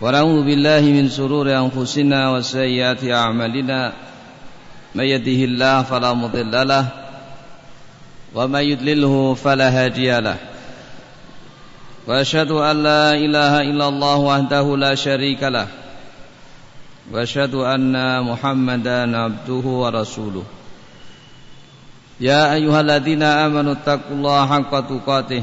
ونعوذ بالله من شرور أنفسنا وسيئات أعمالنا من يده الله فلا مضل له ومن يدلله فلا هادي له وأشهد أن لا إله إلا الله وحده لا شريك له وأشهد أن محمدا عبده ورسوله يا أيها الذين آمنوا اتقوا الله حق تقاته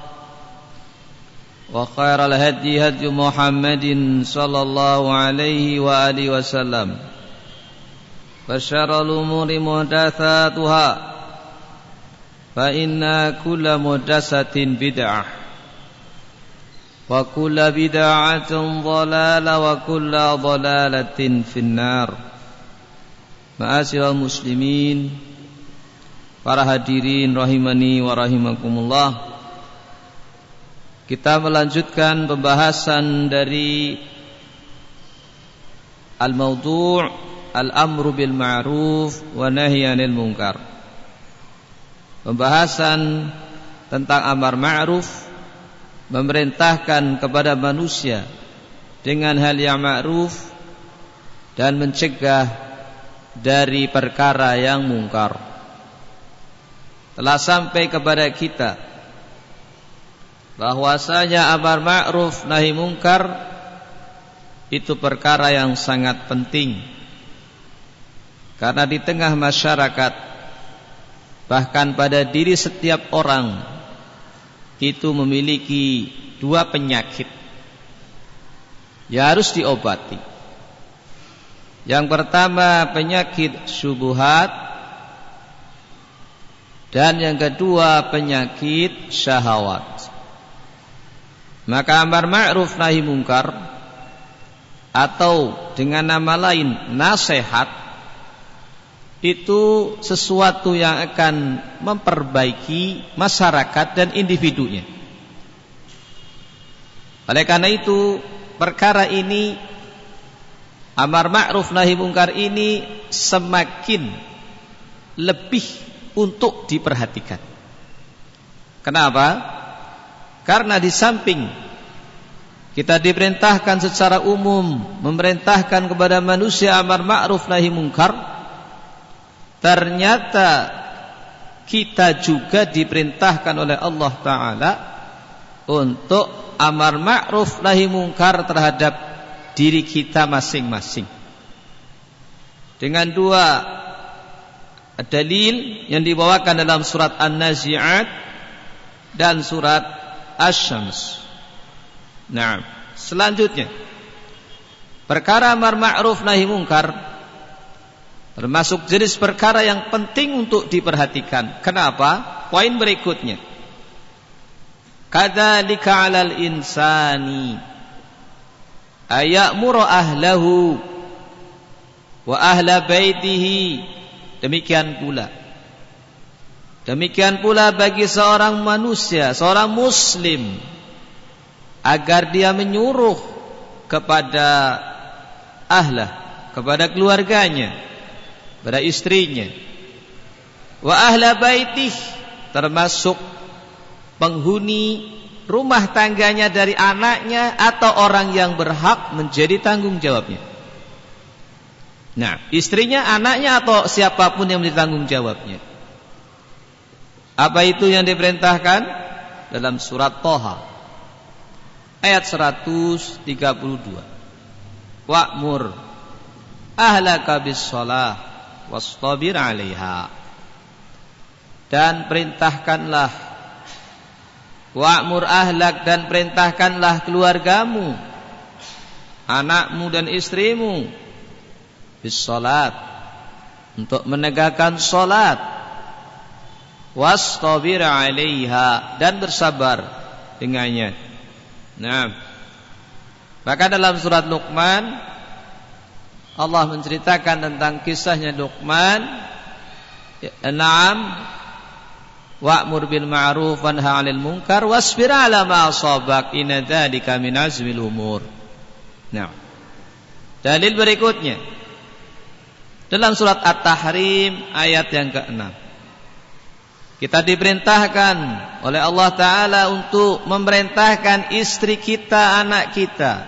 وخير الهدي هدي محمد صلى الله عليه وآله وسلم وشر الأمور محدثاتها فإن كل محدثة بدعة وكل بدعة ضلالة وكل ضلالة في النار Ma'asyiral muslimin Para hadirin rahimani wa rahimakumullah kita melanjutkan pembahasan dari Al-Mawdu' Al-Amru bil Ma'ruf wa Nahi 'anil Munkar Pembahasan tentang amar ma'ruf memerintahkan kepada manusia dengan hal yang ma'ruf dan mencegah dari perkara yang mungkar. Telah sampai kepada kita bahwasanya amar ma'ruf nahi mungkar itu perkara yang sangat penting. Karena di tengah masyarakat bahkan pada diri setiap orang itu memiliki dua penyakit yang harus diobati. Yang pertama penyakit subuhat dan yang kedua penyakit syahwat. Maka amar ma'ruf nahi mungkar atau dengan nama lain nasihat itu sesuatu yang akan memperbaiki masyarakat dan individunya. Oleh karena itu, perkara ini amar ma'ruf nahi mungkar ini semakin lebih untuk diperhatikan. Kenapa? Karena di samping kita diperintahkan secara umum memerintahkan kepada manusia amar ma'ruf nahi mungkar Ternyata kita juga diperintahkan oleh Allah Ta'ala Untuk amar ma'ruf nahi mungkar terhadap diri kita masing-masing. Dengan dua dalil yang dibawakan dalam surat An-Nazi'at Dan surat Ash-Shams Nah, selanjutnya Perkara amar ma'ruf nahi mungkar Termasuk jenis perkara yang penting untuk diperhatikan. Kenapa? Poin berikutnya. Kadzalika 'alal insani ayamuru ahlahu wa ahla baitihi. Demikian pula. Demikian pula bagi seorang manusia, seorang muslim agar dia menyuruh kepada ahlah, kepada keluarganya pada istrinya wa ahla baitih termasuk penghuni rumah tangganya dari anaknya atau orang yang berhak menjadi tanggung jawabnya. Nah, istrinya, anaknya atau siapa pun yang menjadi tanggung jawabnya. Apa itu yang diperintahkan? Dalam surat Toha. Ayat 132. Wa'mur ahlaka bis shalah wastabir 'alaiha. Dan perintahkanlah. Wa'mur ahlak dan perintahkanlah keluargamu. Anakmu dan istrimu. Bis untuk menegakkan salat wastabir 'alaiha. Dan bersabar dengannya. Nah maka dalam surat Luqman Allah menceritakan tentang kisahnya Luqman. Naam. Wa'mur bil ma'ruf wanha 'anil munkar wasbir 'ala ma asabak inna dzalika min azmil umur. Nah. Dalil berikutnya. Dalam surat At-Tahrim ayat yang ke-6. Kita diperintahkan oleh Allah taala untuk memerintahkan istri kita, anak kita.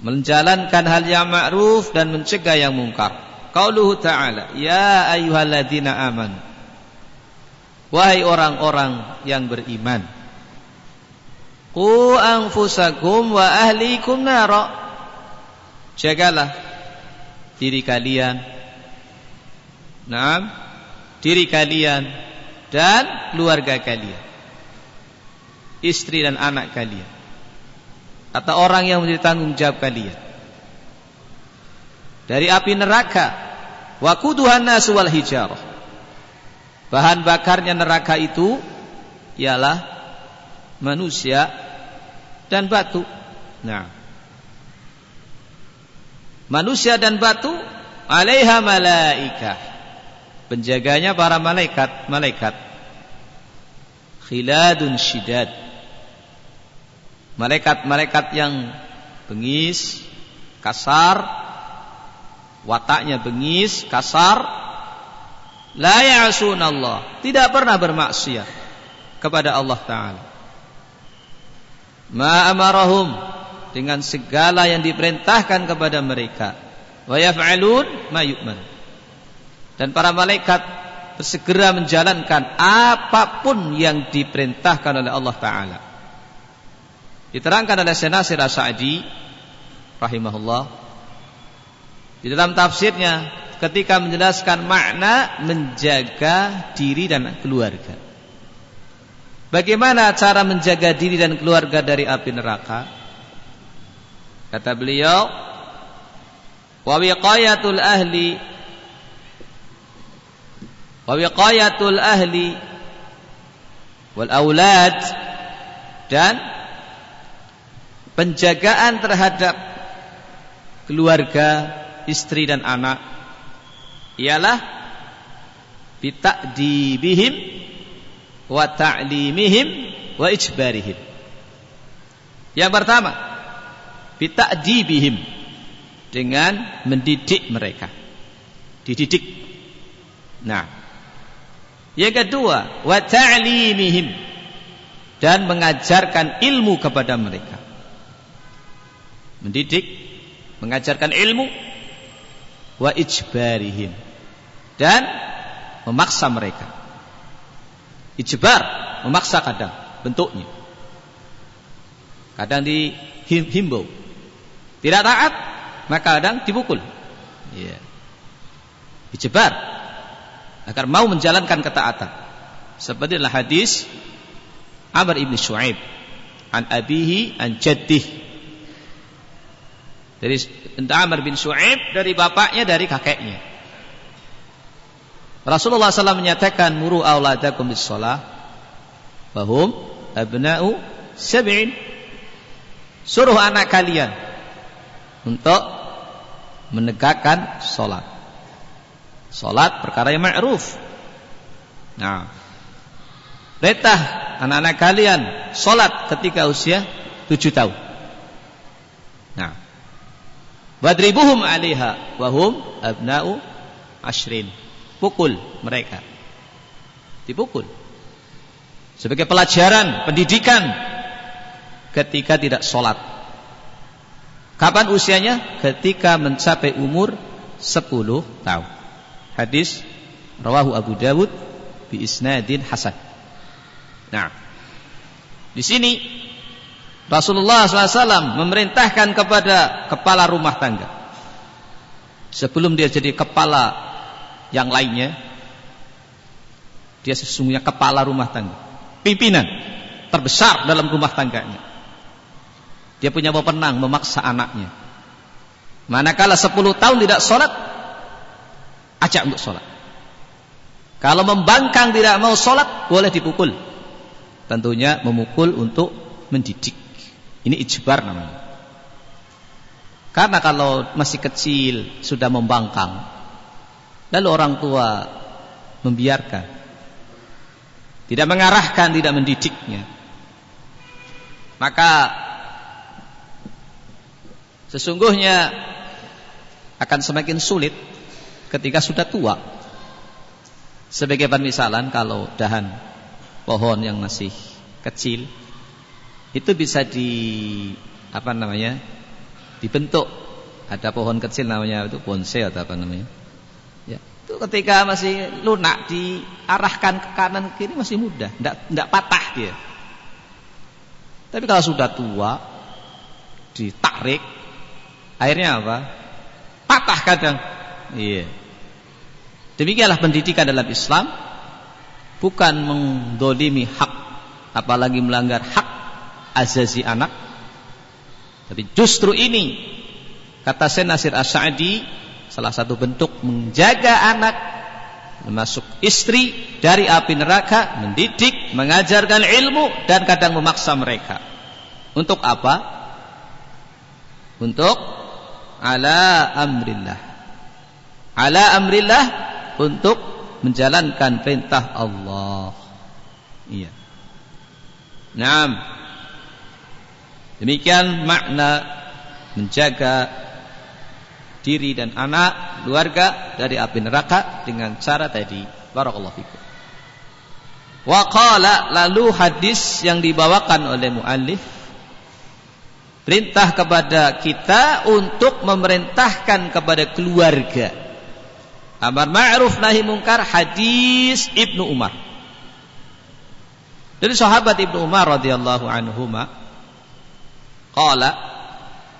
Menjalankan hal yang ma'ruf dan mencegah yang mungkar. Qauluhu ta'ala, ya ayyuhalladzina amanu Wahai orang-orang yang beriman. Qu anfusakum wa ahlikum nara. Jagalah diri kalian. Naam Diri kalian Dan keluarga kalian Istri dan anak kalian Atau orang yang menjadi tanggung jawab kalian Dari api neraka Wa kuduhan nasu wal hijarah Bahan bakarnya neraka itu ialah manusia dan batu. Nah. Manusia dan batu alaiha malaikah. Penjaganya para malaikat, malaikat. Khiladun syidad. Malaikat-malaikat yang bengis, kasar, wataknya bengis, kasar, La Tidak pernah bermaksiat kepada Allah Ta'ala. Ma amarahum dengan segala yang diperintahkan kepada mereka. Wa yaf'alun ma yu'man. Dan para malaikat bersegera menjalankan apa pun yang diperintahkan oleh Allah Ta'ala. Diterangkan oleh Senasir As-Sa'di rahimahullah di dalam tafsirnya ketika menjelaskan makna menjaga diri dan keluarga. Bagaimana cara menjaga diri dan keluarga dari api neraka? Kata beliau, wa ahli wa ahli wal aulad dan penjagaan terhadap keluarga, istri dan anak ialah bita'dibihim wa ta'limihim wa ijbarihim. Yang pertama, bita'dibihim dengan mendidik mereka. Dididik. Nah, yang kedua, wa ta'limihim dan mengajarkan ilmu kepada mereka. Mendidik, mengajarkan ilmu wa ijbarihim dan memaksa mereka. Ijbar, memaksa kadang bentuknya. Kadang dihimbau. Tidak taat, maka kadang dipukul. Ya. Ijbar agar mau menjalankan ketaatan. Seperti dalam hadis Amr ibn Shu'aib an abihi an jaddih dari Amr bin Shu'aib dari bapaknya dari kakeknya. Rasulullah SAW menyatakan muru auladakum bis shalah. Bahum abna'u sab'in. Suruh anak kalian untuk menegakkan salat. Salat perkara yang ma'ruf. Nah, perintah anak-anak kalian salat ketika usia tujuh tahun. Nah, wadribuhum 'alaiha wahum abna'u ashrin. Pukul mereka. Dipukul. Sebagai pelajaran pendidikan ketika tidak sholat kapan usianya? Ketika mencapai umur 10 tahun hadis rawahu Abu Dawud bi isnadin hasan nah di sini Rasulullah SAW memerintahkan kepada kepala rumah tangga Sebelum dia jadi kepala yang lainnya, dia sesungguhnya kepala rumah tangga. Pimpinan terbesar dalam rumah tangganya. Dia punya pemenang memaksa anaknya. Manakala 10 tahun tidak sholat, ajak untuk sholat. Kalau membangkang tidak mau sholat, boleh dipukul. Tentunya memukul untuk mendidik. Ini ijbar namanya. Karena kalau masih kecil sudah membangkang, lalu orang tua membiarkan, tidak mengarahkan, tidak mendidiknya, maka sesungguhnya akan semakin sulit ketika sudah tua. Sebagai permisalan kalau dahan pohon yang masih kecil itu bisa di apa namanya dibentuk. Ada pohon kecil namanya itu bonsai atau apa namanya. Ya itu ketika masih lunak diarahkan ke kanan ke kiri masih mudah tidak tidak patah dia. Tapi kalau sudah tua ditarik akhirnya apa? Patah kadang. Iya demikianlah pendidikan dalam Islam bukan mendolimi hak apalagi melanggar hak azazi anak tapi justru ini kata Sayyid Nasir As-Sa'di salah satu bentuk menjaga anak termasuk istri dari api neraka, mendidik, mengajarkan ilmu dan kadang memaksa mereka. Untuk apa? Untuk ala amrillah. Ala amrillah untuk menjalankan perintah Allah. Iya. Naam. Demikian makna menjaga diri dan anak keluarga dari api neraka dengan cara tadi. Barakallahu fikum. Wa qala lalu hadis yang dibawakan oleh muallif perintah kepada kita untuk memerintahkan kepada keluarga. Amar ma'ruf nahi mungkar hadis Ibnu Umar. Dari sahabat Ibnu Umar radhiyallahu anhuma Qala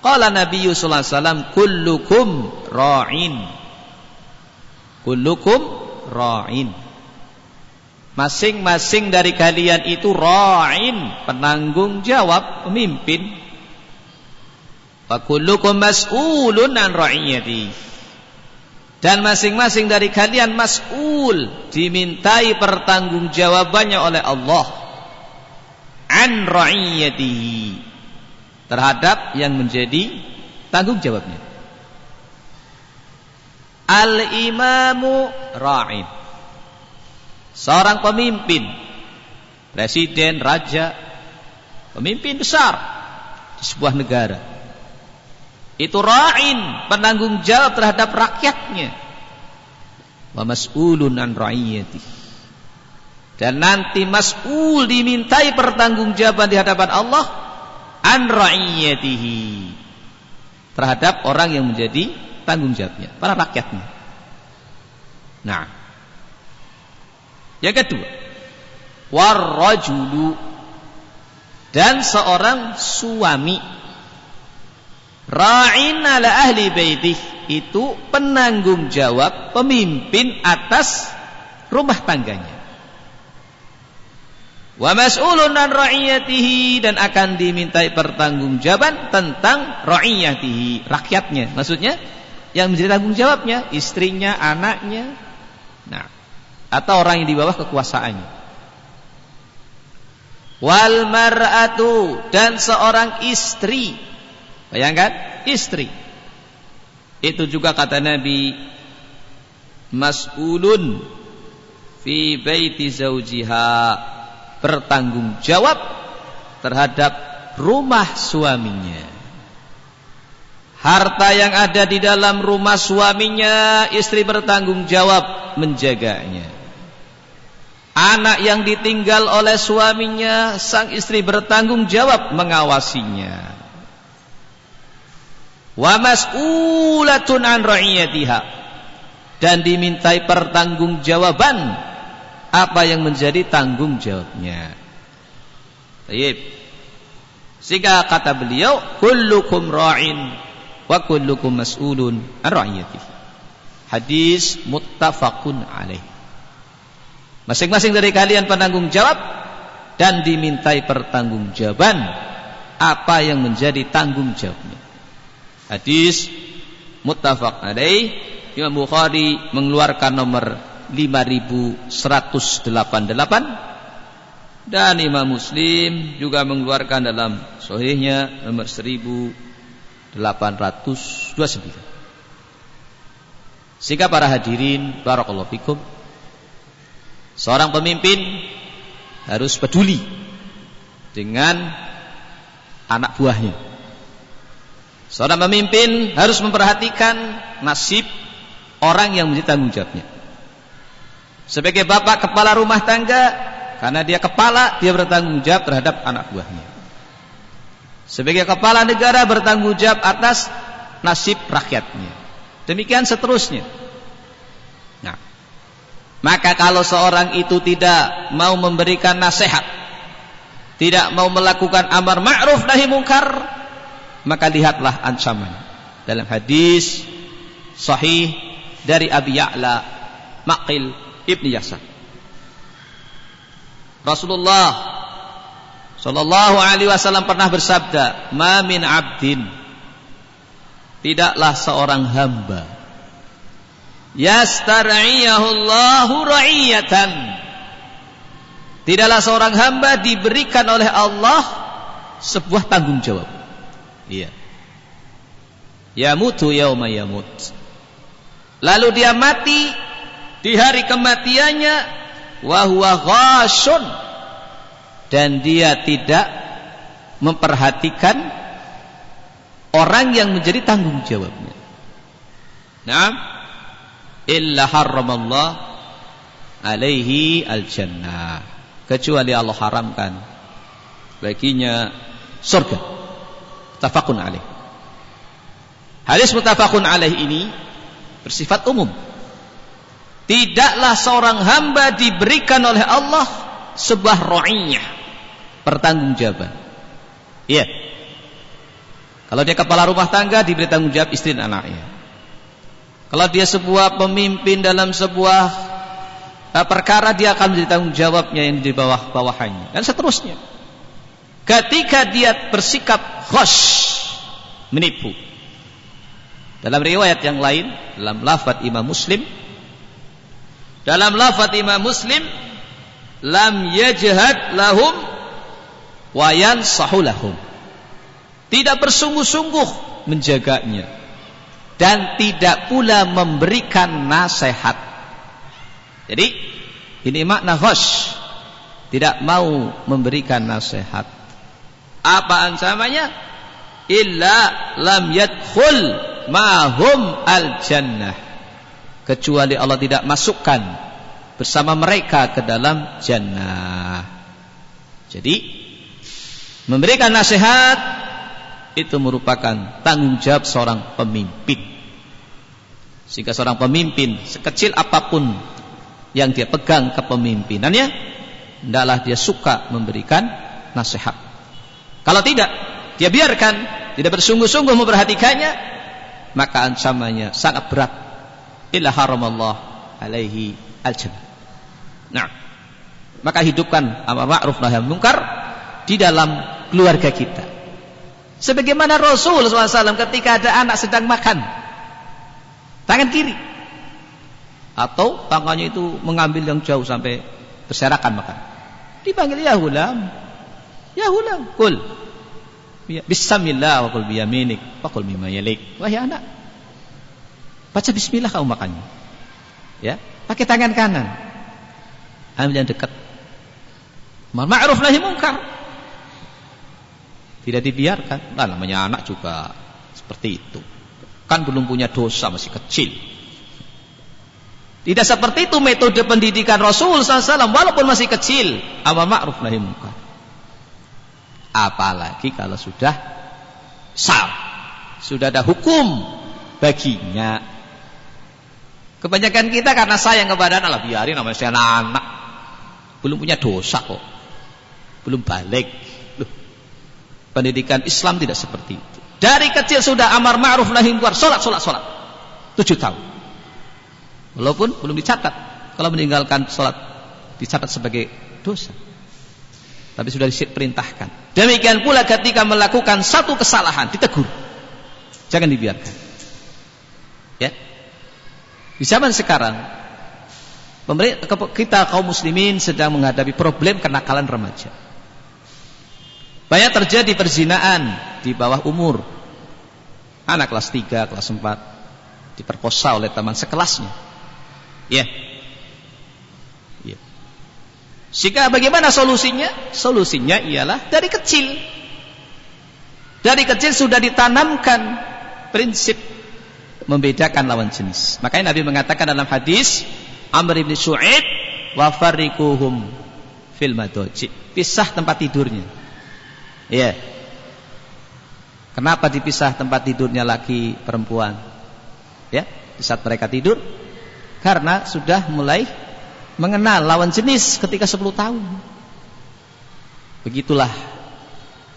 Qala Nabi sallallahu alaihi wasallam kullukum ra'in. Kullukum ra'in. Masing-masing dari kalian itu ra'in, penanggung jawab, pemimpin. Wa kullukum mas'ulun an ra'iyati. Dan masing-masing dari kalian mas'ul, dimintai pertanggungjawabannya oleh Allah an ra'iyatihi terhadap yang menjadi tanggung jawabnya. Al-imamu ra'in. Seorang pemimpin, presiden, raja, pemimpin besar di sebuah negara. Itu ra'in, penanggung jawab terhadap rakyatnya. Wa mas'ulun an. Dan nanti mas'ul dimintai pertanggungjawaban di hadapan Allah an ra'iyatihi terhadap orang yang menjadi tanggung jawabnya, para rakyatnya. Nah, yang kedua, warrajulu dan seorang suami ra'in ala ahli baitih itu penanggung jawab pemimpin atas rumah tangganya wa mas'ulun an ra'iyatihi dan akan dimintai pertanggungjawaban tentang ra'iyatihi, rakyatnya. Maksudnya yang menjadi tanggung jawabnya istrinya, anaknya. Nah, atau orang yang di bawah kekuasaannya. Wal mar'atu dan seorang istri. Bayangkan, istri. Itu juga kata Nabi mas'ulun fi baiti zaujiha bertanggung jawab terhadap rumah suaminya. Harta yang ada di dalam rumah suaminya, istri bertanggung jawab menjaganya. Anak yang ditinggal oleh suaminya, sang istri bertanggung jawab mengawasinya. Wa mas'ulatun an ra'iyatiha dan dimintai pertanggungjawaban apa yang menjadi tanggung jawabnya. Baik. Sehingga kata beliau, kullukum ra'in wa kullukum mas'ulun an ra'iyatihi. Hadis muttafaqun alaih. Masing-masing dari kalian penanggung jawab dan dimintai pertanggungjawaban apa yang menjadi tanggung jawabnya. Hadis muttafaq alaih Imam Bukhari mengeluarkan nomor 5188 dan Imam Muslim juga mengeluarkan dalam sahihnya nomor 1829. Sehingga para hadirin barakallahu fikum seorang pemimpin harus peduli dengan anak buahnya. Seorang pemimpin harus memperhatikan nasib orang yang menjadi tanggung jawabnya. Sebagai bapak kepala rumah tangga, karena dia kepala, dia bertanggung jawab terhadap anak buahnya. Sebagai kepala negara bertanggung jawab atas nasib rakyatnya. Demikian seterusnya. Nah, maka kalau seorang itu tidak mau memberikan nasihat, tidak mau melakukan amar ma'ruf nahi mungkar, maka lihatlah ancaman. Dalam hadis sahih dari Abi Ya'la Maqil Ibni Yasar. Rasulullah Sallallahu alaihi wasallam pernah bersabda, "Ma min 'abdin tidaklah seorang hamba yastar'iyahullahu ra'iyatan tidaklah seorang hamba diberikan oleh Allah sebuah tanggung jawab iya yamutu yauma yamut lalu dia mati di hari kematiannya wa huwa ghashun dan dia tidak memperhatikan orang yang menjadi tanggung jawabnya. Nah, illa harramallah alaihi al-jannah. Kecuali Allah haramkan baginya surga. Tafakun alaih. Hadis mutafakun alaih ini bersifat umum. Tidaklah seorang hamba diberikan oleh Allah sebuah ro'iyah. Pertanggungjawaban. Iya. Yeah. Kalau dia kepala rumah tangga diberi tanggung jawab istri dan anaknya. Kalau dia sebuah pemimpin dalam sebuah uh, perkara dia akan menjadi tanggung jawabnya yang di bawah bawahannya dan seterusnya. Ketika dia bersikap khosh menipu. Dalam riwayat yang lain, dalam lafaz Imam Muslim, dalam lafaz Imam Muslim, lam yajhad lahum wa yansahu lahum tidak bersungguh-sungguh menjaganya dan tidak pula memberikan nasihat. Jadi ini makna hosh tidak mau memberikan nasihat. Apa ancamannya? Illa lam yadkhul mahum al jannah. Kecuali Allah tidak masukkan bersama mereka ke dalam jannah. Jadi memberikan nasihat itu merupakan tanggung jawab seorang pemimpin. Sehingga seorang pemimpin sekecil apa pun yang dia pegang kepemimpinannya, hendaklah dia suka memberikan nasihat. Kalau tidak, dia biarkan, tidak bersungguh-sungguh memperhatikannya, maka ancamannya sangat berat. Illa haramallah alaihi al Nah, maka hidupkan amar ma'ruf nahi munkar di dalam keluarga kita Sebagaimana Rasul SAW ketika ada anak sedang makan. Tangan kiri. Atau tangannya itu mengambil yang jauh sampai berserakan makan. Dipanggil ya hulam. Ya hulam. Kul. Bismillah wa kul biyaminik. Wa kul mimma yalik. Wahai anak. Baca bismillah kamu makannya. Ya. Pakai tangan kanan. Ambil yang dekat. Ma'ruf nahi mungkar tidak dibiarkan. Nah, namanya anak juga seperti itu. Kan belum punya dosa, masih kecil. Tidak seperti itu metode pendidikan Rasul SAW walaupun masih kecil. Amar ma'ruf nahi munkar. Apalagi kalau sudah sah. Sudah ada hukum baginya. Kebanyakan kita karena sayang kepada anak, biarin namanya saya anak. Belum punya dosa kok. Belum balik Pendidikan Islam tidak seperti itu. Dari kecil sudah amar ma'ruf nahi munkar, salat salat salat. Tujuh tahun. Walaupun belum dicatat. Kalau meninggalkan sholat dicatat sebagai dosa. Tapi sudah diperintahkan. Demikian pula ketika melakukan satu kesalahan ditegur. Jangan dibiarkan. Ya. Di zaman sekarang kita kaum muslimin sedang menghadapi problem kenakalan remaja. Banyak terjadi perzinaan di bawah umur. Anak kelas 3, kelas 4 diperkosa oleh teman sekelasnya. Ya. Sehingga bagaimana solusinya? Solusinya ialah dari kecil. Dari kecil sudah ditanamkan prinsip membedakan lawan jenis. Makanya Nabi mengatakan dalam hadis Amr bin Su'id wa farriquhum fil madoji. Pisah tempat tidurnya. Iya. Kenapa dipisah tempat tidurnya laki perempuan? Ya, di saat mereka tidur karena sudah mulai mengenal lawan jenis ketika 10 tahun. Begitulah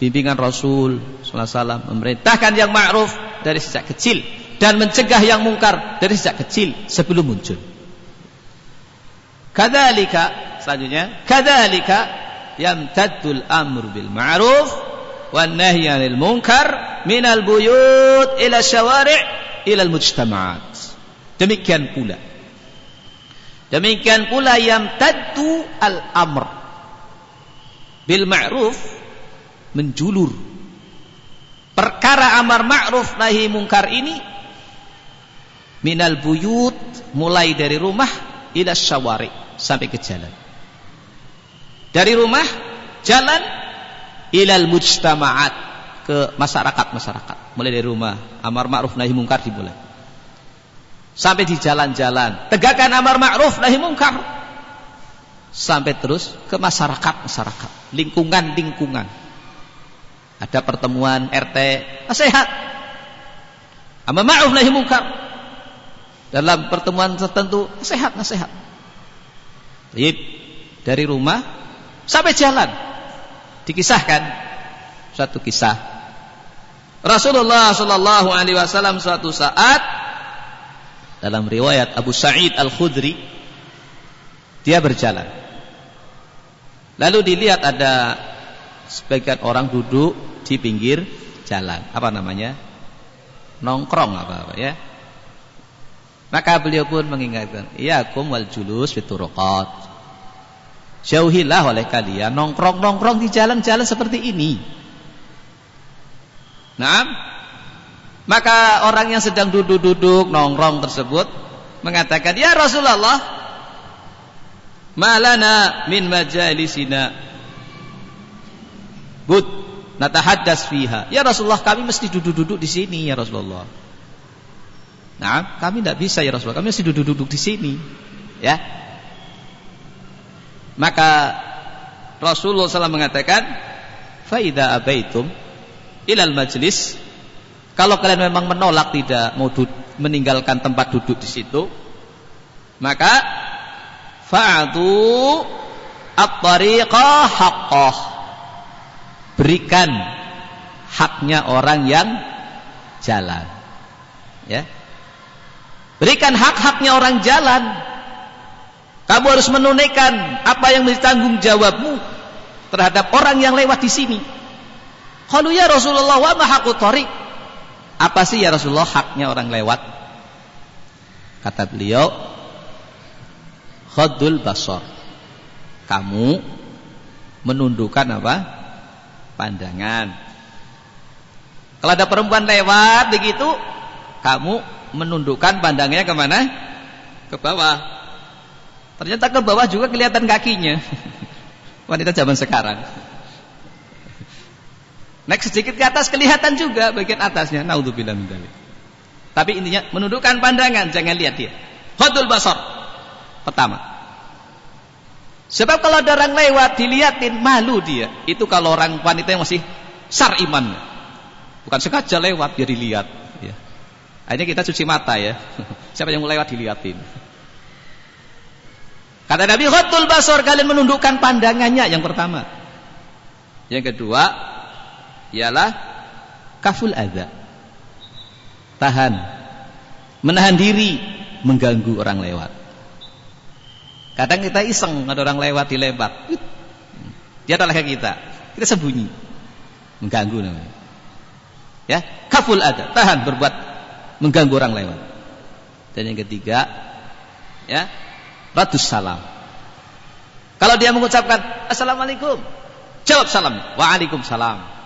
bimbingan Rasul SAW memerintahkan yang ma'ruf dari sejak kecil dan mencegah yang mungkar dari sejak kecil sebelum muncul. Kadzalika selanjutnya, kadzalika yamtaddul amru bil ma'ruf wan nahyi 'anil munkar minal buyut ila syawari' ila al mujtama'at. Demikian pula. Demikian pula yamtaddu al amr bil ma'ruf menjulur perkara amar ma'ruf nahi mungkar ini minal buyut mulai dari rumah ila syawari sampai ke jalan dari rumah jalan ilal mujtama'at ke masyarakat-masyarakat. Mulai dari rumah, amar ma'ruf nahi mungkar dimulai. Sampai di jalan-jalan, tegakkan amar ma'ruf nahi mungkar. Sampai terus ke masyarakat-masyarakat, lingkungan-lingkungan. Ada pertemuan RT, nasihat. Amar ma'ruf nahi mungkar. Dalam pertemuan tertentu, nasihat, nasihat. Dari rumah sampai jalan. Dikisahkan satu kisah. Rasulullah Shallallahu Alaihi Wasallam suatu saat dalam riwayat Abu Sa'id Al Khudri dia berjalan. Lalu dilihat ada sebagian orang duduk di pinggir jalan. Apa namanya? Nongkrong apa apa ya? Maka beliau pun mengingatkan, "Ya kum wal julus fituruqat." Jauhilah oleh kalian nongkrong-nongkrong di jalan-jalan seperti ini. Nah, maka orang yang sedang duduk-duduk nongkrong tersebut mengatakan, "Ya Rasulullah, malana min majalisina bud natahaddas fiha." Ya Rasulullah, kami mesti duduk-duduk di sini ya Rasulullah. Nah, kami tidak bisa ya Rasulullah, kami mesti duduk-duduk di sini. Ya, maka Rasulullah SAW mengatakan, "Faida abaitum ilal majlis." Kalau kalian memang menolak tidak mau meninggalkan tempat duduk di situ, maka fa'atu at-tariqa haqqah. Berikan haknya orang yang jalan. Ya. Berikan hak-haknya orang jalan. Kamu harus menunaikan apa yang menjadi tanggung jawabmu terhadap orang yang lewat di sini. Kalau ya Rasulullah wa ma Apa sih ya Rasulullah haknya orang lewat? Kata beliau, khadul basar. Kamu menundukkan apa? Pandangan. Kalau ada perempuan lewat begitu, kamu menundukkan pandangnya ke mana? Ke bawah. Ternyata ke bawah juga kelihatan kakinya. Wanita zaman sekarang. Naik sedikit ke atas kelihatan juga bagian atasnya. Naudzubillah min dzalik. Tapi intinya menundukkan pandangan, jangan lihat dia. Hadul basar. Pertama. Sebab kalau ada orang lewat dilihatin malu dia. Itu kalau orang wanita yang masih sar iman. Bukan sengaja lewat biar dilihat. Ya. Akhirnya kita cuci mata ya. Siapa yang mau lewat dilihatin. Kata Nabi Khotul Basor kalian menundukkan pandangannya yang pertama. Yang kedua ialah kaful adza. Tahan. Menahan diri mengganggu orang lewat. Kadang kita iseng ada orang lewat dilempar. Dia adalah kita. Kita sembunyi. Mengganggu namanya. Ya, kaful ada, tahan berbuat mengganggu orang lewat. Dan yang ketiga, ya, ratus salam. Kalau dia mengucapkan assalamualaikum, jawab salam. Waalaikumsalam.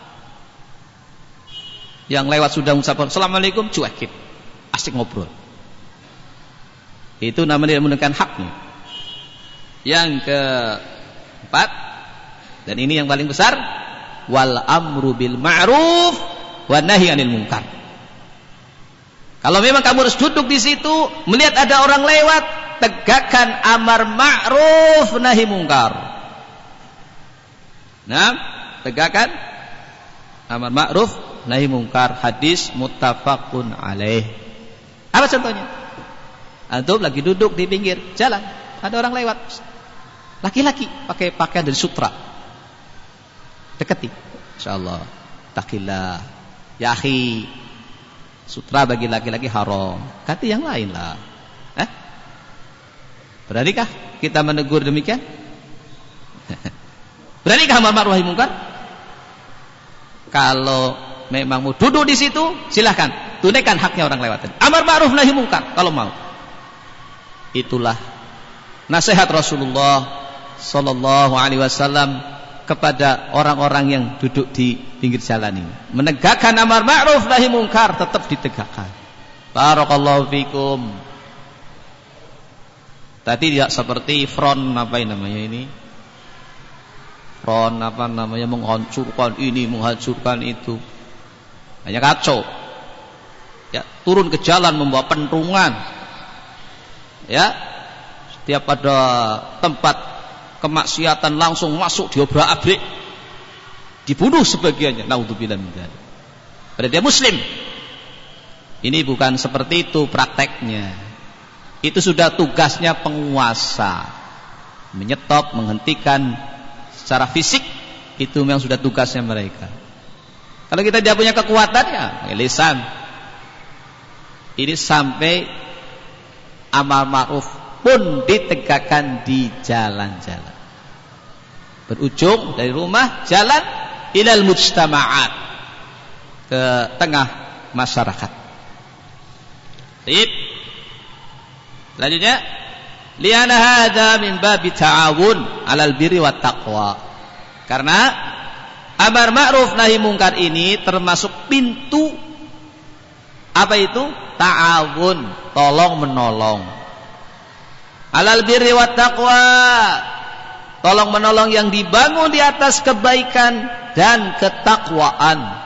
Yang lewat sudah mengucapkan assalamualaikum, cuekin, asik ngobrol. Itu namanya dia menggunakan haknya. Yang keempat dan ini yang paling besar wal amru bil ma'ruf wa nahi anil munkar. Kalau memang kamu harus duduk di situ melihat ada orang lewat, tegakkan amar ma'ruf nahi munkar. Nah, tegakkan amar ma'ruf nahi munkar hadis muttafaqun alaih. Apa contohnya? Antum lagi duduk di pinggir jalan, ada orang lewat. Laki-laki pakai pakaian dari sutra. Dekati. Insyaallah. Takillah. Ya akhi. Sutra bagi laki-laki haram. Kati yang lain lah. Eh? Beranikah kita menegur demikian? Beranikah amar ma'ruf munkar? Kalau memang mau duduk di situ, silahkan tunaikan haknya orang lewat. Amar ma'ruf nahi munkar kalau mau. Itulah nasihat Rasulullah Sallallahu Alaihi Wasallam kepada orang-orang yang duduk di pinggir jalan ini. Menegakkan amar ma'ruf nahi mungkar tetap ditegakkan. Barakallahu fikum. Tadi tidak seperti front apa namanya ini? Front apa namanya menghancurkan ini, menghancurkan itu. Hanya kacau. Ya, turun ke jalan membawa pentungan. Ya, setiap pada tempat kemaksiatan langsung masuk diobrak-abrik dibunuh sebagiannya. Naudzubillah min dzalik. Pada dia muslim. Ini bukan seperti itu prakteknya. Itu sudah tugasnya penguasa. Menyetop menghentikan secara fisik itu memang sudah tugasnya mereka kalau kita tidak punya kekuatan ya lisan ini sampai amal ma'ruf pun ditegakkan di jalan-jalan berujung dari rumah jalan ilal mujtama'at ke tengah masyarakat. Baik. Selanjutnya liana hadza min babi ta'awun 'alal birri wat taqwa. Karena amar ma'ruf nahi mungkar ini termasuk pintu. Apa itu? Ta'awun, tolong menolong. Alal birri wat taqwa. Tolong menolong yang dibangun di atas kebaikan dan ketakwaan.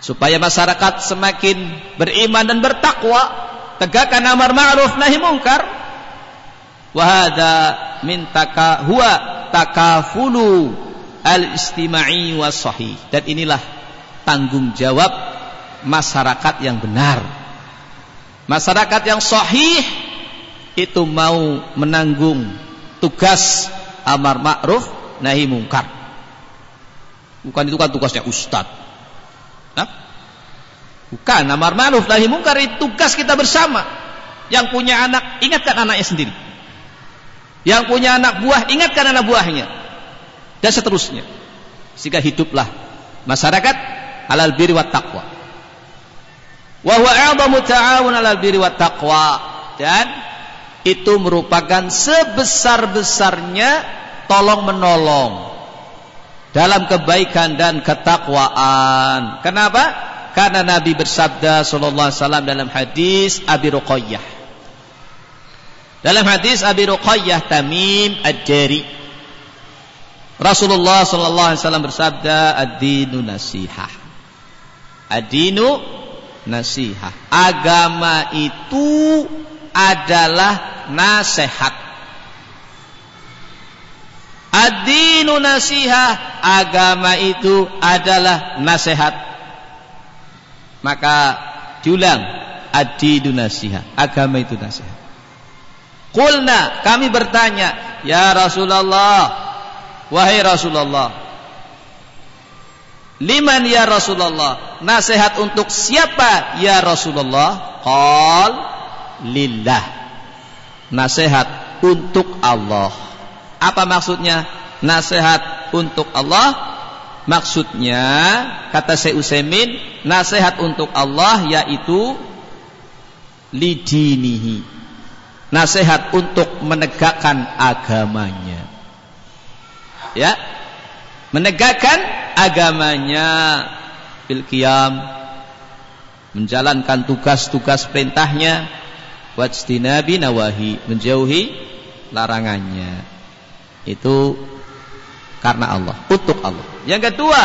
Supaya masyarakat semakin beriman dan bertakwa tegakkan amar ma'ruf nahi mungkar. Wa hadza min taka huwa takafulu al istima'i was sahih dan inilah tanggung jawab masyarakat yang benar masyarakat yang sahih itu mau menanggung tugas amar ma'ruf nahi mungkar. Bukan itu kan tugasnya ustaz. Nah? Bukan amar ma'ruf nahi mungkar itu tugas kita bersama. Yang punya anak ingatkan anaknya sendiri. Yang punya anak buah ingatkan anak buahnya. Dan seterusnya. Sehingga hiduplah masyarakat alal birri wat taqwa. Wa huwa a'zamu ta'awun alal birri wat taqwa. Dan itu merupakan sebesar-besarnya tolong menolong dalam kebaikan dan ketakwaan. Kenapa? Karena Nabi bersabda sallallahu alaihi wasallam dalam hadis Abi Ruqayyah. Dalam hadis Abi Ruqayyah Tamim Ad-Dari Rasulullah sallallahu alaihi wasallam bersabda ad-dinu nasihah. Ad-dinu nasihah. Agama itu adalah nasihat. Ad-dinu nasihah, agama itu adalah nasihat. Maka diulang, ad-dinu nasihah, agama itu nasihat. Kulna, kami bertanya, ya Rasulullah, wahai Rasulullah, liman ya Rasulullah, nasihat untuk siapa ya Rasulullah? Qal lillah. Nasihat untuk Allah. Apa maksudnya? Nasihat untuk Allah Maksudnya kata Syekh Utsaimin nasihat untuk Allah yaitu lidinihi. Nasihat untuk menegakkan agamanya. Ya. Menegakkan agamanya bil qiyam menjalankan tugas-tugas perintahnya wajtinabi nawahi menjauhi larangannya. Itu karena Allah, untuk Allah. Yang kedua,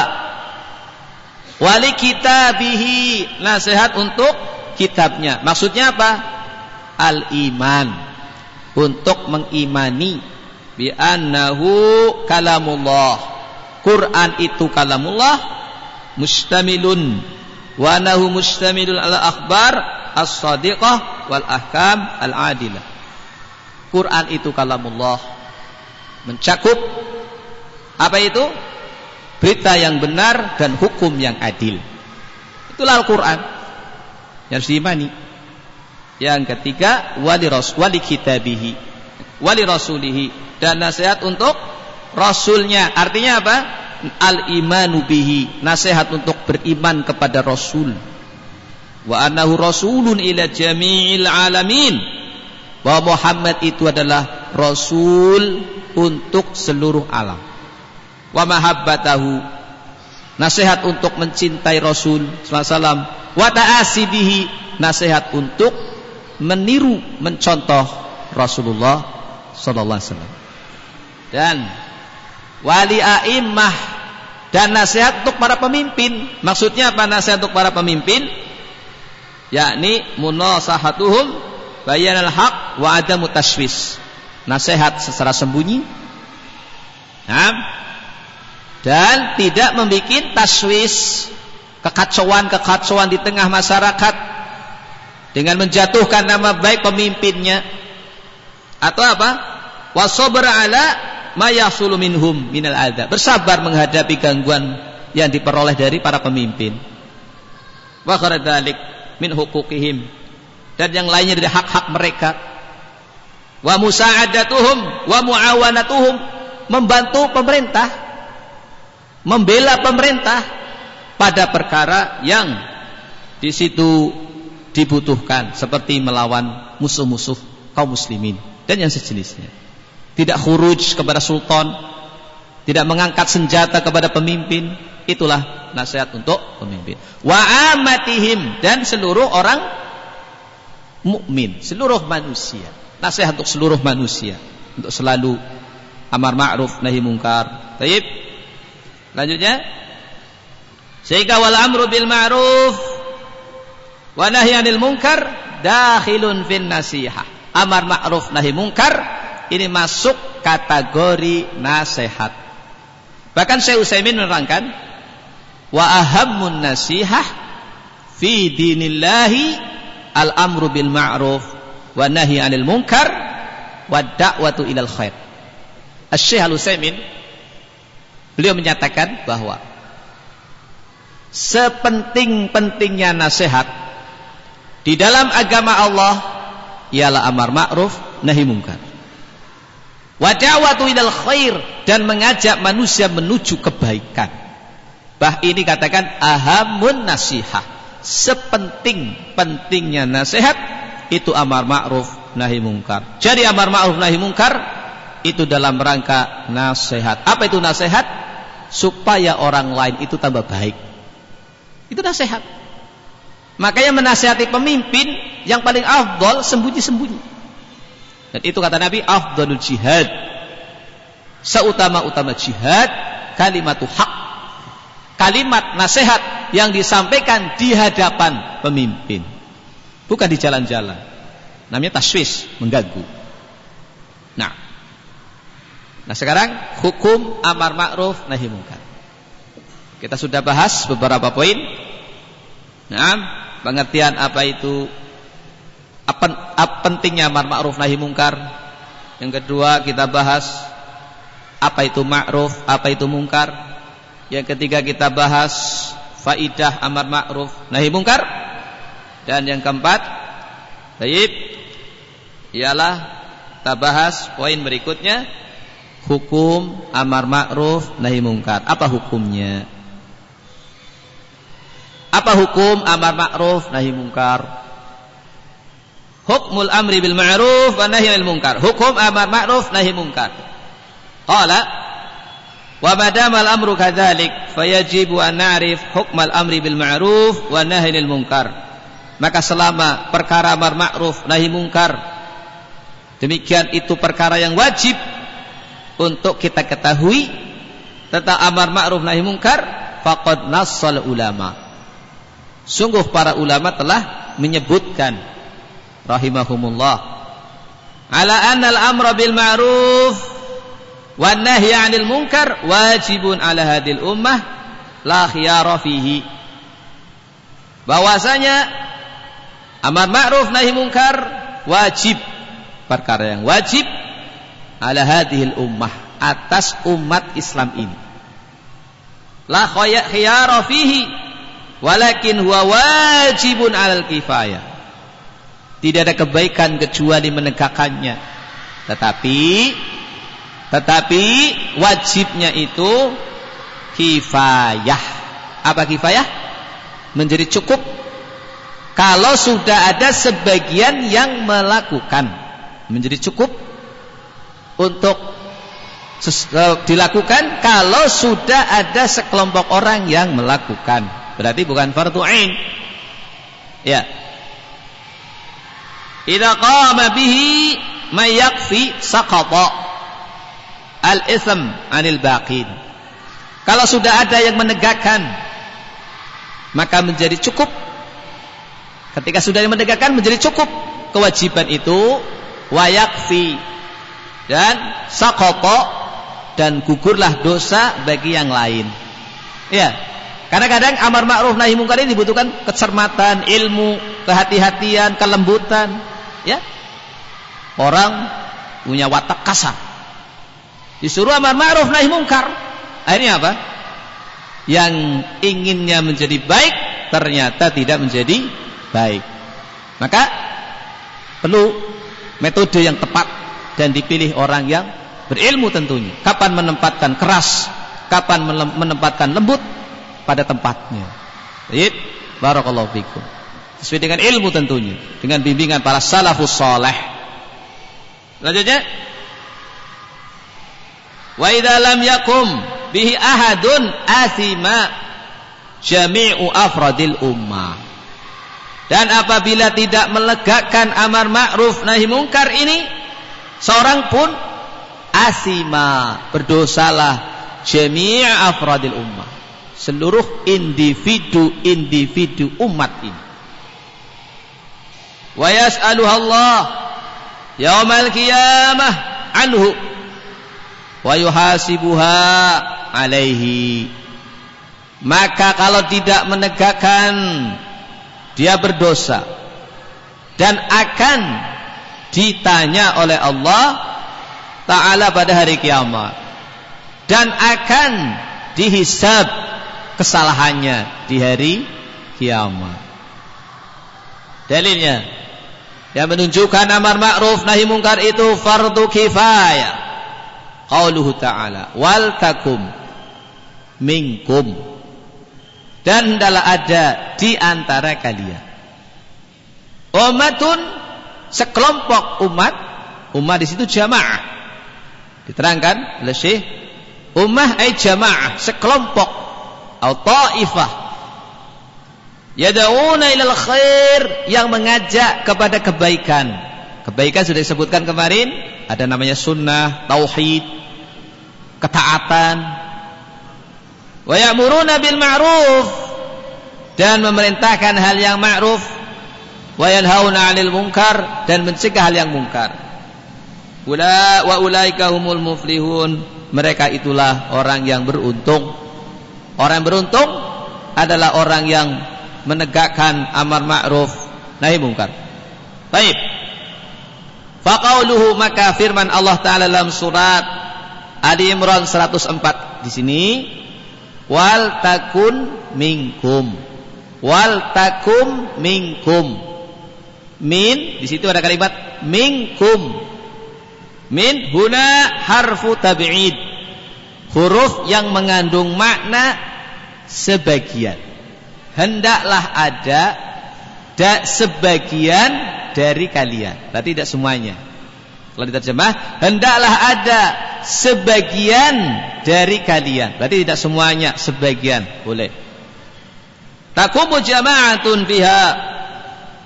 wali kitabihi, nasihat untuk kitabnya. Maksudnya apa? Al-iman. Untuk mengimani bi annahu kalamullah. Quran itu kalamullah mustamilun wa nahu mustamilun ala akhbar as-sadiqah wal ahkam al-adilah. Quran itu kalamullah mencakup apa itu? Berita yang benar dan hukum yang adil. Itulah Al-Quran. Yang harus diimani. Yang ketiga, wali ras wali kitabihi, wali rasulihi dan nasihat untuk rasulnya. Artinya apa? Al-imanu bihi, nasihat untuk beriman kepada rasul. Wa annahu rasulun ila jami'il alamin. Bahwa Muhammad itu adalah rasul untuk seluruh alam wa mahabbatahu nasihat untuk mencintai Rasul SAW wa ta'asibihi nasihat untuk meniru mencontoh Rasulullah sallallahu alaihi wasallam. Dan wali a'immah dan nasihat untuk para pemimpin. Maksudnya apa? Nasihat untuk para pemimpin yakni munasahatuhum bayanal haq wa adamu tashwis. Nasihat secara sembunyi. Nah dan tidak membuat taswis kekacauan-kekacauan di tengah masyarakat dengan menjatuhkan nama baik pemimpinnya atau apa? Wasabra ala ma yahsulu minhum minal bersabar menghadapi gangguan yang diperoleh dari para pemimpin. Wa kharadzalik min hukukihim dan yang lainnya dari hak-hak mereka. Wa musa'adatuhum wa muawanatuhum. Membantu pemerintah. Membela pemerintah pada perkara yang di situ dibutuhkan. Seperti melawan musuh-musuh kaum muslimin dan yang sejenisnya. Tidak khuruj kepada sultan, tidak mengangkat senjata kepada pemimpin, itulah nasihat untuk pemimpin. Wa amatihim dan seluruh orang mukmin, seluruh manusia. Nasihat untuk seluruh manusia untuk selalu amar ma'ruf nahi mungkar. Baik. Lanjutnya sehingga wal amru bil ma'ruf wa nahi 'anil munkar dakhilun fin nasihah. Amar ma'ruf nahi munkar ini masuk kategori nasihat. Bahkan Syekh Utsaimin menerangkan wa ahammun nasihah fi dinillahi al amru bil ma'ruf wa nahi 'anil munkar wa da'watu ilal khair. Asy-Syaikh Al-Utsaimin Beliau menyatakan bahwa sepenting-pentingnya nasihat di dalam agama Allah ialah amar ma'ruf nahi mungkar. Wa da'watu ilal khair dan mengajak manusia menuju kebaikan. Bah ini katakan ahamun nasihat. Sepenting-pentingnya nasihat itu amar ma'ruf nahi mungkar. Jadi amar ma'ruf nahi mungkar itu dalam rangka nasihat. Apa itu nasihat? supaya orang lain itu tambah baik. Itu nasihat. Makanya menasihati pemimpin yang paling afdol sembunyi-sembunyi. Dan itu kata Nabi afdalul jihad. Seutama-utama jihad kalimatu hak. Kalimat nasihat yang disampaikan di hadapan pemimpin. Bukan di jalan-jalan. Namanya taswis, mengganggu. Nah, Nah sekarang hukum amar ma'ruf nahi mungkar. Kita sudah bahas beberapa poin. Nah, pengertian apa itu apa, apa pentingnya amar ma'ruf nahi mungkar. Yang kedua kita bahas apa itu ma'ruf, apa itu mungkar. Yang ketiga kita bahas faidah amar ma'ruf nahi mungkar. Dan yang keempat, baik ialah kita bahas poin berikutnya hukum amar ma'ruf nahi mungkar. Apa hukumnya? Apa hukum amar ma'ruf nahi mungkar? Hukmul amri bil ma'ruf wa nahi anil munkar. Hukum amar ma'ruf nahi mungkar. Qala wa madama al amru kadzalik fayajibu an na'rif hukmal amri bil ma'ruf wa nahi anil munkar. Maka selama perkara amar ma'ruf nahi mungkar demikian itu perkara yang wajib untuk kita ketahui tentang amar ma'ruf nahi mungkar faqad nassal ulama. Sungguh para ulama telah menyebutkan rahimahumullah ala anna al-amra bil ma'ruf wan nahyi 'anil munkar wajibun ala hadil ummah la khiyara fihi. Bahwasanya amar ma'ruf nahi munkar wajib perkara yang wajib ala hadhil ummah atas umat Islam ini. La khiyara fihi walakin huwa wajibun alal kifayah tidak ada kebaikan kecuali menegakkannya. Tetapi tetapi wajibnya itu kifayah. Apa kifayah? Menjadi cukup kalau sudah ada sebagian yang melakukan. Menjadi cukup untuk dilakukan kalau sudah ada sekelompok orang yang melakukan. Berarti bukan fardu ain. Ya, Idza qama bihi may yakfi saqata al-ism 'anil baqin. Kalau sudah ada yang menegakkan maka menjadi cukup ketika sudah yang menegakkan menjadi cukup kewajiban itu wayakfi dan saqata dan gugurlah dosa bagi yang lain. Ya. Karena kadang amar ma'ruf nahi mungkar ini dibutuhkan kecermatan, ilmu, kehati-hatian, kelembutan ya. Orang punya watak kasar. Disuruh amar ma'ruf nahi mungkar. Akhirnya apa? Yang inginnya menjadi baik ternyata tidak menjadi baik. Maka perlu metode yang tepat dan dipilih orang yang berilmu tentunya. Kapan menempatkan keras kapan menempatkan lembut pada tempatnya. Baik barakallahu fikum. Sesuai dengan ilmu tentunya dengan bimbingan para salafus saleh. Selanjutnya wa idza lam yakum bihi ahadun asima jami'u afradil ummah dan apabila tidak melegakan amar ma'ruf nahi mungkar ini seorang pun asima berdosalah jami' afradil ummah seluruh individu-individu umat ini. Wa yas'aluha Allah yaumal qiyamah anhu wa yuhasibuha alaihi. Maka kalau tidak menegakkan dia berdosa. Dan akan ditanya oleh Allah taala pada hari kiamat. Dan akan dihisab kesalahannya di hari kiamat. Dalilnya yang menunjukkan amar ma'ruf nahi mungkar itu fardu kifayah. Qauluhu ta'ala wal takum minkum. Dan hendaklah ada di antara kalian. Umatun sekelompok umat. Umat di situ jamaah. Diterangkan oleh Syekh ummah ay jamaah sekelompok atau taifah Yada'una ilal khair yang mengajak kepada kebaikan. Kebaikan sudah disebutkan kemarin, ada namanya sunnah, tauhid, ketaatan. Wa ya'muruna bil ma'ruf dan memerintahkan hal yang ma'ruf wa yanhauna 'anil munkar dan mencegah hal yang mungkar. Ula wa ulaika humul muflihun. Mereka itulah orang yang beruntung. Orang yang beruntung adalah orang yang menegakkan amar ma'ruf nahi mungkar. Baik. Faqauluhu maka firman Allah taala dalam surat Ali Imran 104 di sini wal takun minkum wal takum minkum Min di situ ada kalimat minkum. Min huna harfu tab'id. Huruf yang mengandung makna sebagian. Hendaklah ada da sebagian dari kalian. Berarti tidak semuanya. Kalau diterjemah, hendaklah ada sebagian dari kalian. Berarti tidak semuanya, sebagian. Boleh. Takumu jama'atun biha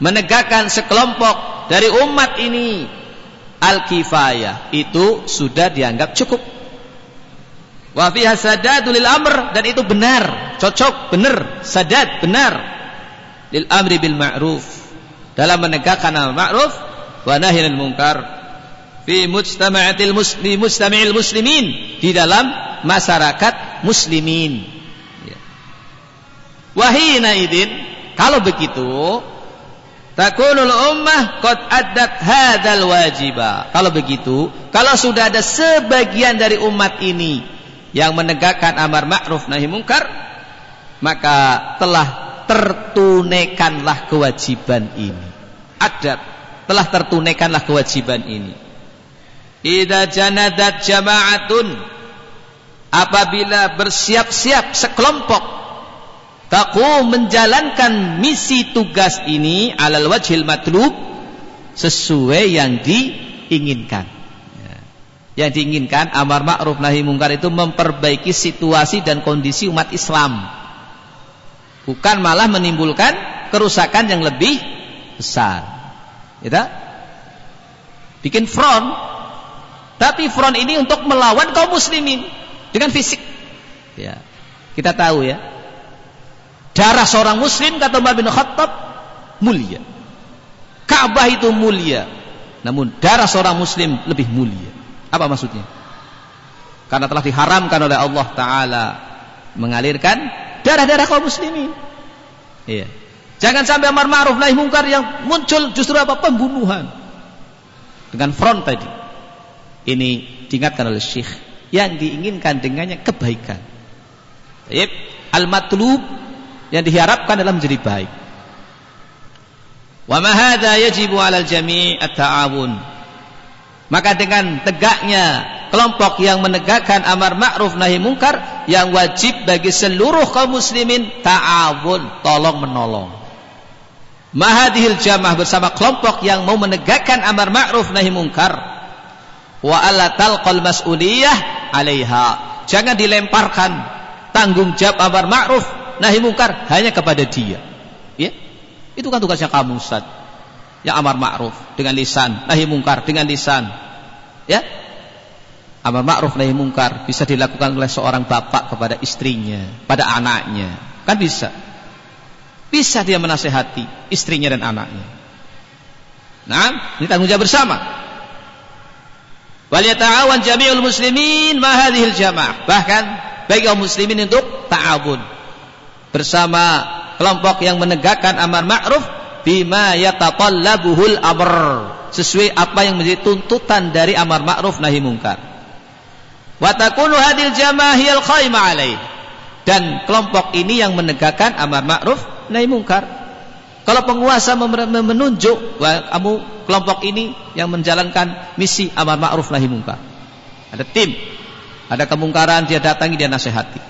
menegakkan sekelompok dari umat ini al-kifayah itu sudah dianggap cukup. Wa fiha sadadul amr dan itu benar, cocok, benar, sadad, benar. Lil amri bil ma'ruf dalam menegakkan al ma'ruf wa nahyil munkar fi mujtama'atil muslim mujtama'il muslimin di dalam masyarakat muslimin ya. wahina idin kalau begitu takunul ummah qad addat hadzal wajiba kalau begitu kalau sudah ada sebagian dari umat ini yang menegakkan amar ma'ruf nahi mungkar maka telah tertunaikanlah kewajiban ini adat telah tertunaikanlah kewajiban ini Ida janadat jama'atun apabila bersiap-siap sekelompok taku menjalankan misi tugas ini alal wajhil matlub sesuai yang diinginkan. Ya. Yang diinginkan amar ma'ruf nahi mungkar itu memperbaiki situasi dan kondisi umat Islam. Bukan malah menimbulkan kerusakan yang lebih besar. Ya, bikin front tapi front ini untuk melawan kaum muslimin dengan fisik. Ya. Kita tahu ya. Darah seorang muslim kata Umar bin Khattab mulia. Ka'bah itu mulia. Namun darah seorang muslim lebih mulia. Apa maksudnya? Karena telah diharamkan oleh Allah taala mengalirkan darah-darah kaum muslimin. Iya. Jangan sampai amar ma'ruf nahi mungkar yang muncul justru apa? Pembunuhan. Dengan front tadi. Ini diingatkan oleh Syekh yang diinginkan dengannya kebaikan. Baik, al-matlub yang diharapkan adalah menjadi baik. Wa ma hadza yajibu 'alal jami' at-ta'awun. Maka dengan tegaknya kelompok yang menegakkan amar ma'ruf nahi mungkar yang wajib bagi seluruh kaum muslimin ta'awun, tolong menolong. Mahadihil jamaah bersama kelompok yang mau menegakkan amar ma'ruf nahi mungkar wa alla talqal mas'uliyah 'alaiha. Jangan dilemparkan tanggung jawab amar ma'ruf nahi mungkar hanya kepada dia. Ya. Itu kan tugasnya kamu Ustaz. Ya amar ma'ruf dengan lisan, nahi mungkar dengan lisan. Ya. Amar ma'ruf nahi mungkar bisa dilakukan oleh seorang bapak kepada istrinya, pada anaknya. Kan bisa. Bisa dia menasehati istrinya dan anaknya. Nah, ini tanggung jawab bersama. Wal yata'awan jami'ul muslimin ma hadhil jamaah. Bahkan bagi kaum muslimin untuk ta'awun bersama kelompok yang menegakkan amar ma'ruf bima yatatallabuhul amr sesuai apa yang menjadi tuntutan dari amar ma'ruf nahi mungkar. Wa takunu hadhil jamaah hiyal qaimah alaih. Dan kelompok ini yang menegakkan amar ma'ruf nahi mungkar kalau penguasa menunjuk kamu kelompok ini yang menjalankan misi amar ma'ruf nahi munkar. Ada tim, ada kemungkaran dia datangi dia nasihati.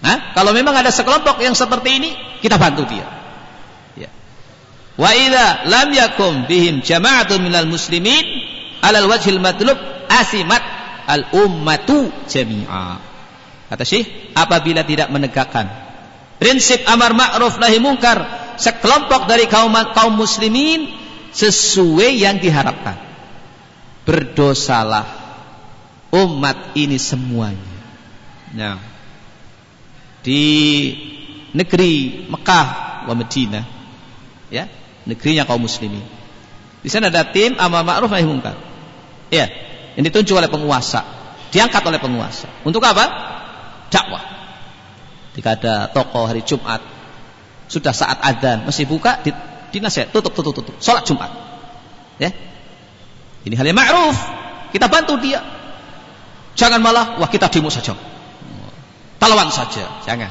Nah, kalau memang ada sekelompok yang seperti ini, kita bantu dia. Wa idza lam yakum bihim jama'atun minal muslimin alal wajhil matlub asimat al ummatu jami'a. Kata Syekh, apabila tidak menegakkan prinsip amar ma'ruf nahi munkar sekelompok dari kaum kaum muslimin sesuai yang diharapkan. Berdosalah umat ini semuanya. Nah, di negeri Mekah wa Madinah, ya, negerinya kaum muslimin. Di sana ada tim amal ma'ruf nahi munkar. Ya, yang ditunjuk oleh penguasa, diangkat oleh penguasa. Untuk apa? Dakwah. Jika ada tokoh hari Jumat sudah saat adzan masih buka di, dinasihat tutup tutup tutup salat Jumat ya ini hal yang ma'ruf kita bantu dia jangan malah wah kita demo saja talawan saja jangan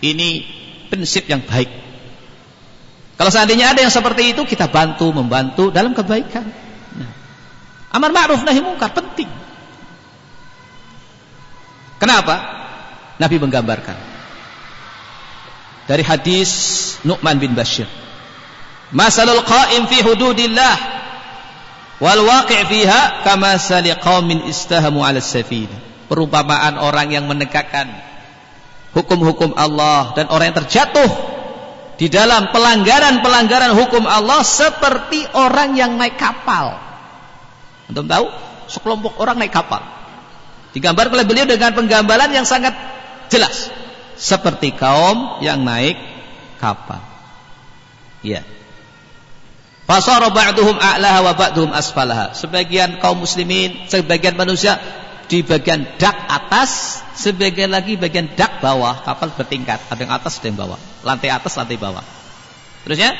ini prinsip yang baik Kalau seandainya ada yang seperti itu, kita bantu membantu dalam kebaikan. Nah, amar ma'ruf nahi mungkar penting. Kenapa? Nabi menggambarkan dari hadis Nu'man bin Bashir. Masalul qa'im fi hududillah wal waqi' fiha kama sali qaumin istahamu 'ala safinah. Perumpamaan orang yang menegakkan hukum-hukum Allah dan orang yang terjatuh di dalam pelanggaran-pelanggaran hukum Allah seperti orang yang naik kapal. Antum tahu? Sekelompok orang naik kapal. Digambar oleh beliau dengan penggambaran yang sangat jelas. Seperti kaum yang naik kapal. Ya. Fasara ba'duhum a'laha wa ba'duhum asfalaha. Sebagian kaum muslimin, sebagian manusia di bagian dak atas, sebagian lagi bagian dak bawah. Kapal bertingkat, ada yang atas, ada yang bawah. Lantai atas, lantai bawah. Terusnya,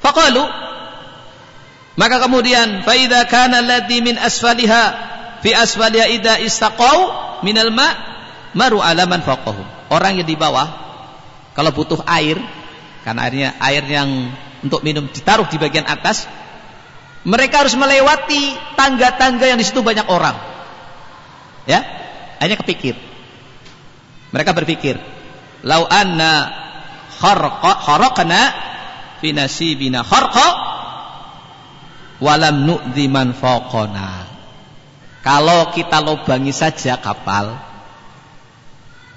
faqalu maka kemudian faida kana alladhi min asfaliha fi asfaliha idza istaqau minal ma maru alaman faqahu. Orang yang di bawah kalau butuh air karena airnya air yang untuk minum ditaruh di bagian atas mereka harus melewati tangga-tangga yang di situ banyak orang Ya, hanya kepikir. Mereka berpikir, "Lau anna kharqa kharaqna fi nasibina kharqa walam nu'dhi man faqana." Kalau kita lobangi saja kapal,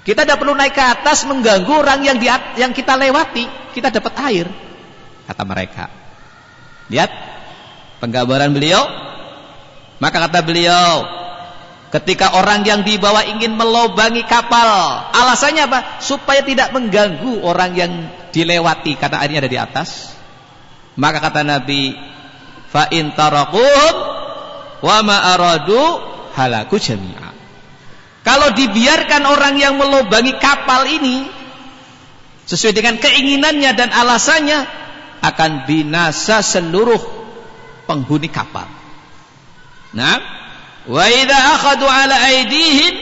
kita tidak perlu naik ke atas mengganggu orang yang di, yang kita lewati, kita dapat air, kata mereka. Lihat penggambaran beliau. Maka kata beliau, Ketika orang yang dibawa ingin melobangi kapal, alasannya apa? Supaya tidak mengganggu orang yang dilewati karena airnya ada di atas. Maka kata Nabi, fa in tarakum wa ma aradu halaku jami'a. Kalau dibiarkan orang yang melobangi kapal ini sesuai dengan keinginannya dan alasannya akan binasa seluruh penghuni kapal. Nah, Wa idza akhadu ala aidihim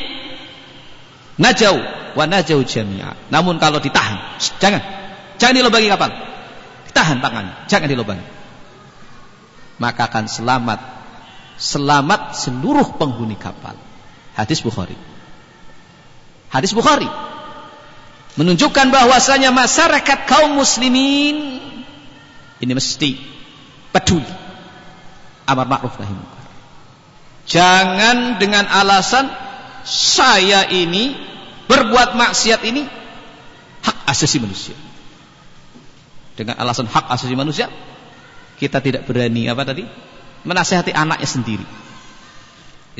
najau wa najau jami'a. Namun kalau ditahan, jangan. Jangan dilubangi kapal. Tahan tangan, jangan dilubangi. Maka akan selamat selamat seluruh penghuni kapal. Hadis Bukhari. Hadis Bukhari menunjukkan bahwasanya masyarakat kaum muslimin ini mesti peduli amar ma'ruf nahi munkar. Jangan dengan alasan saya ini berbuat maksiat ini hak asasi manusia. Dengan alasan hak asasi manusia, kita tidak berani apa tadi? Menasehati anaknya sendiri.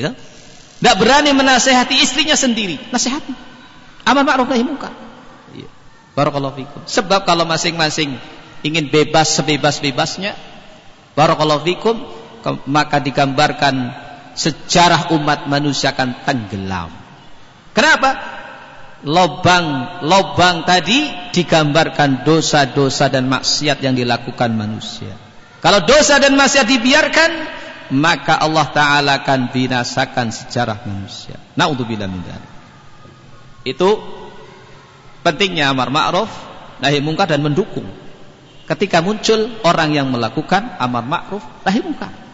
Ya? Tidak berani menasehati istrinya sendiri. Nasihati. Amal ma'ruf nahi munkar. Ya. Barakallahu fikum. Sebab kalau masing-masing ingin bebas sebebas-bebasnya, barakallahu fikum, maka digambarkan sejarah umat manusia akan tenggelam. Kenapa? Lobang lobang tadi digambarkan dosa-dosa dan maksiat yang dilakukan manusia. Kalau dosa dan maksiat dibiarkan, maka Allah taala akan binasakan sejarah manusia. Nauzubillah min Itu pentingnya amar ma'ruf nahi mungkar dan mendukung. Ketika muncul orang yang melakukan amar ma'ruf nahi mungkar.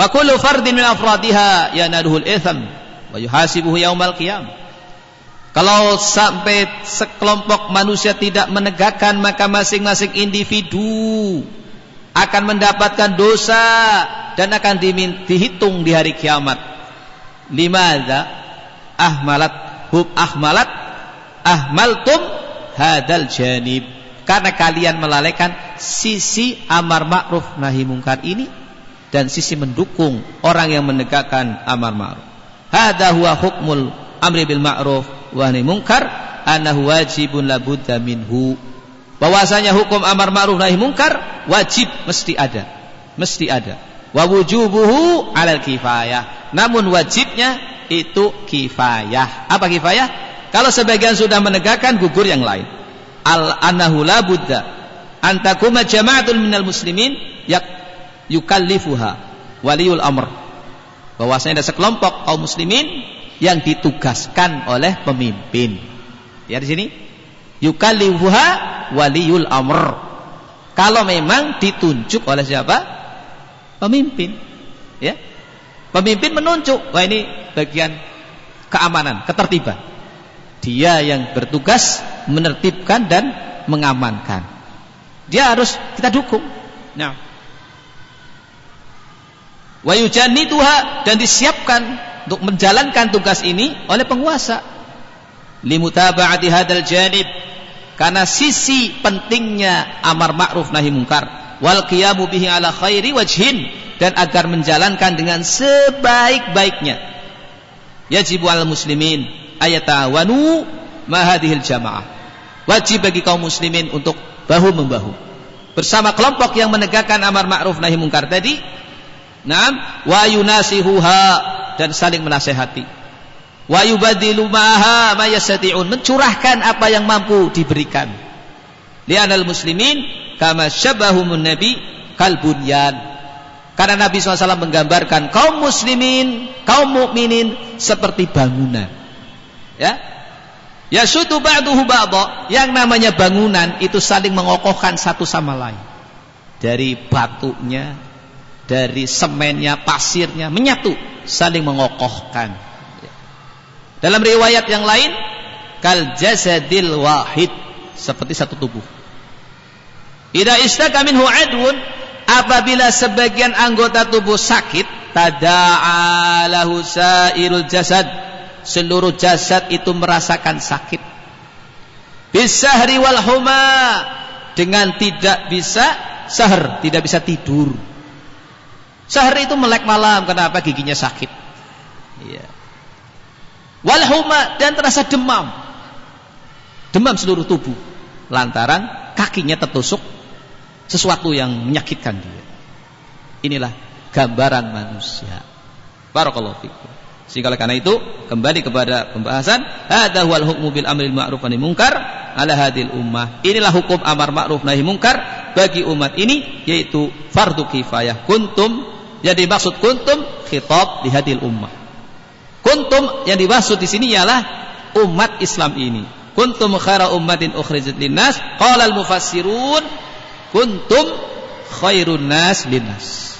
Wa kullu fardin min afradiha yanaduhul itham wa yuhasibuhu yaumal qiyam. Kalau sampai sekelompok manusia tidak menegakkan maka masing-masing individu akan mendapatkan dosa dan akan dihitung di hari kiamat. Limadza ahmalat hub ahmalat ahmaltum hadal janib karena kalian melalaikan sisi amar ma'ruf nahi mungkar ini dan sisi mendukung orang yang menegakkan amar ma'ruf. Hada huwa hukmul amri bil ma'ruf wa nahi munkar annahu wajibun labudda minhu. Bahwasanya hukum amar ma'ruf nahi munkar wajib mesti ada. Mesti ada. Wa wujubuhu 'alal kifayah. Namun wajibnya itu kifayah. Apa kifayah? Kalau sebagian sudah menegakkan gugur yang lain. Al annahu la budda antakuma jama'atul minal muslimin yukallifuha waliul amr bahwasanya ada sekelompok kaum muslimin yang ditugaskan oleh pemimpin ya di sini Yukallifuha waliyul amr. Kalau memang ditunjuk oleh siapa? Pemimpin. Ya. Pemimpin menunjuk, wah ini bagian keamanan, ketertiban. Dia yang bertugas menertibkan dan mengamankan. Dia harus kita dukung. Nah. Wa yujanniduha dan disiapkan untuk menjalankan tugas ini oleh penguasa. Limutaba'ati hadal janib karena sisi pentingnya amar ma'ruf nahi mungkar. Wal qiyamu bihi ala khairi wajhin dan agar menjalankan dengan sebaik-baiknya. Yajibu al muslimin ayatawanu mahadihil jamaah. Wajib bagi kaum muslimin untuk bahu membahu. Bersama kelompok yang menegakkan amar ma'ruf nahi mungkar tadi Naam wa yunasihuha dan saling menasehati. Wa yubadilu ma'aha ma mencurahkan apa yang mampu diberikan. Li'anal muslimin kama syabahumun nabi kalbunyan. Karena Nabi SAW menggambarkan kaum muslimin, kaum mukminin seperti bangunan. Ya. Ya sutu ba'duhu. Yang namanya bangunan itu saling mengokohkan satu sama lain. Dari batunya, dari semennya, pasirnya menyatu, saling mengokohkan. Dalam riwayat yang lain, kal jasadil wahid, seperti satu tubuh. Ida istaka minhu adwun apabila sebagian anggota tubuh sakit tada'a lahu sairul jasad seluruh jasad itu merasakan sakit bisahri wal huma dengan tidak bisa sahar tidak bisa tidur sahar itu melek malam kenapa giginya sakit iya wal huma dan terasa demam demam seluruh tubuh lantaran kakinya tertusuk sesuatu yang menyakitkan dia. Inilah gambaran manusia. Barakallahu fikum. Sehingga karena itu kembali kepada pembahasan hadza wal hukmu bil amril ma'ruf wa munkar ala hadil ummah. Inilah hukum amar ma'ruf nahi munkar bagi umat ini yaitu fardu kifayah. Kuntum yang dimaksud kuntum khitab di hadil ummah. Kuntum yang dimaksud di sini ialah umat Islam ini. Kuntum khaira ummatin ukhrijat linnas qala al mufassirun kuntum khairun nas linnas.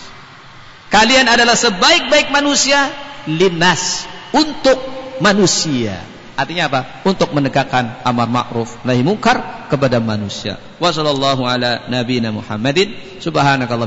Kalian adalah sebaik-baik manusia linnas untuk manusia. Artinya apa? Untuk menegakkan amar ma'ruf nahi munkar kepada manusia. Wa sallallahu ala nabiyina muhammadin. Subhanakallah